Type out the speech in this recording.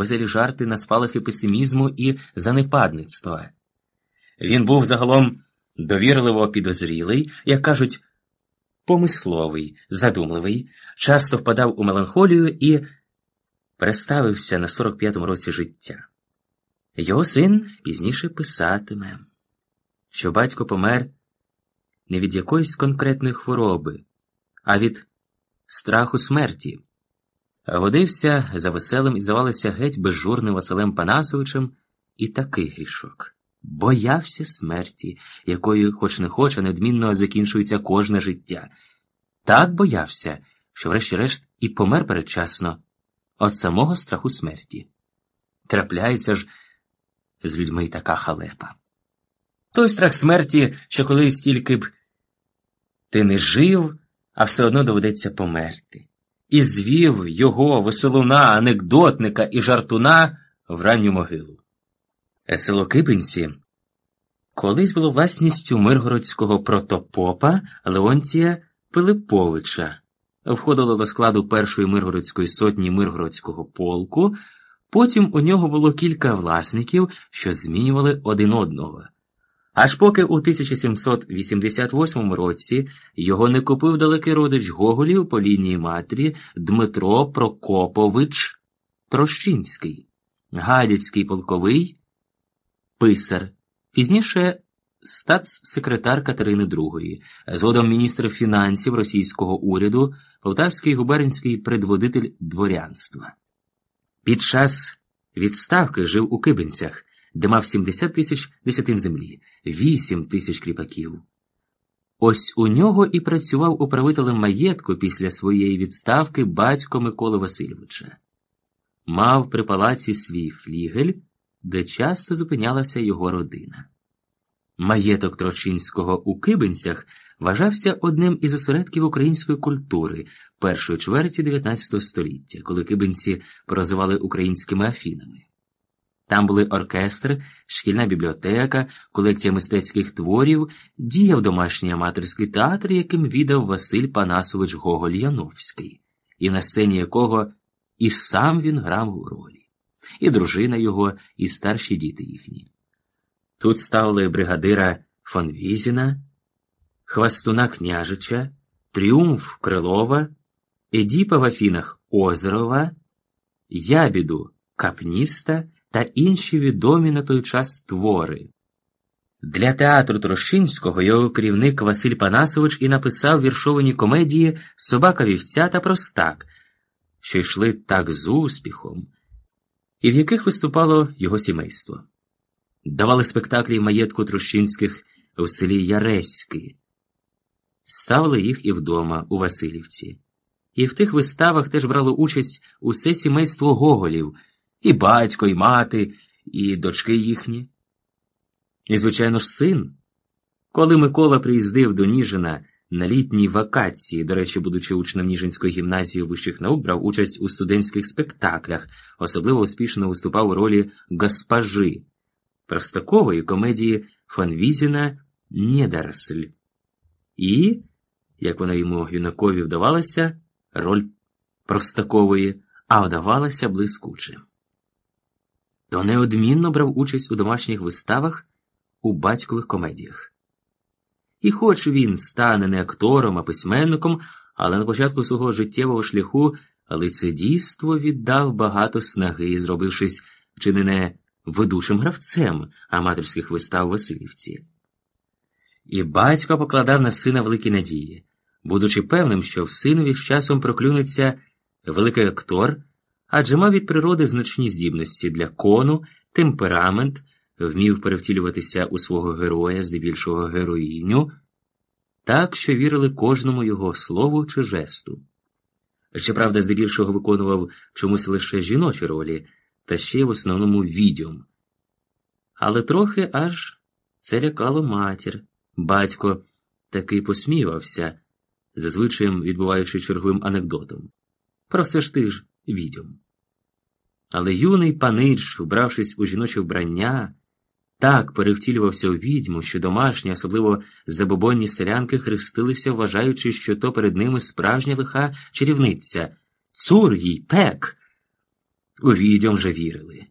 веселі жарти на спалахи песимізму і занепадництва. Він був загалом довірливо підозрілий, як кажуть, помисловий, задумливий, часто впадав у меланхолію і переставився на 45-му році життя. Його син пізніше писатиме, що батько помер не від якоїсь конкретної хвороби, а від страху смерті. Водився за веселим і здавалося геть безжурним Василем Панасовичем і такий грішок. Боявся смерті, якою, хоч не хоч, а недмінно закінчується кожне життя. Так боявся, що, врешті-решт, і помер передчасно від самого страху смерті. Трапляється ж з людьми така халепа. Той страх смерті, що колись тільки б ти не жив, а все одно доведеться померти, і звів його веселуна, анекдотника і жартуна в ранню могилу. Село Кибинці колись було власністю миргородського протопопа Леонтія Пилиповича, входило до складу першої миргородської сотні миргородського полку. Потім у нього було кілька власників, що змінювали один одного. Аж поки у 1788 році його не купив далекий родич Гоголів по лінії матері Дмитро Прокопович Трощинський, гадяцький полковий писар, пізніше статс-секретар Катерини II, згодом міністр фінансів російського уряду, полтавський губернський предводитель дворянства. Під час відставки жив у Кибинцях, де мав 70 тисяч десятин землі, 8 тисяч кріпаків. Ось у нього і працював управителем маєтку після своєї відставки батько Миколи Васильовича. Мав при палаці свій флігель, де часто зупинялася його родина. Маєток Трочинського у Кибинцях вважався одним із осередків української культури першої чверті XIX століття, коли кибинці прозивали українськими афінами. Там були оркестр, шкільна бібліотека, колекція мистецьких творів, діяв домашній аматорський театр, яким віддав Василь Панасович Гоголь Яновський, і на сцені якого і сам він грав у ролі, і дружина його, і старші діти їхні. Тут ставили бригадира фон Візіна, Хвастуна княжича, Тріумф Крилова, Едіпа в Афінах Озерова, Ябіду Капніста та інші відомі на той час твори. Для театру Трошинського його керівник Василь Панасович і написав віршовані комедії Собака вівця та Простак, що йшли так з успіхом, і в яких виступало його сімейство. Давали спектаклі в маєтку Трощинських у селі Яреськи, ставили їх і вдома, у Васильівці. І в тих виставах теж брало участь усе сімейство Гоголів, і батько, і мати, і дочки їхні. І, звичайно ж, син. Коли Микола приїздив до Ніжина на літній вакації, до речі, будучи учнем Ніжинської гімназії вищих наук, брав участь у студентських спектаклях, особливо успішно виступав у ролі госпожи Простакової комедії Фанвізіна Недоросль. І, як вона йому юнакові вдавалася, роль Простакової, а вдавалася блискуче. То неодмінно брав участь у домашніх виставах у батькових комедіях. І хоч він стане не актором, а письменником, але на початку свого життєвого шляху лицедійство віддав багато снаги, зробившись чи не не ведучим гравцем аматорських вистав Васильівці. І батько покладав на сина великі надії, будучи певним, що в синові з часом проклюнеться великий актор, адже мав від природи значні здібності для кону, темперамент, вмів перевтілюватися у свого героя, здебільшого героїню, так, що вірили кожному його слову чи жесту. Щоправда, здебільшого виконував чомусь лише жіночі ролі, та ще й в основному відьом. Але трохи аж це лякало матір. Батько таки посміювався, зазвичай відбуваючи черговим анекдотом. Про все ж ти ж відьом. Але юний панич, вбравшись у жіноче вбрання, так перевтілювався у відьму, що домашні, особливо забобонні селянки, хрестилися, вважаючи, що то перед ними справжня лиха чарівниця. Цур їй пек. у відьом же вірили.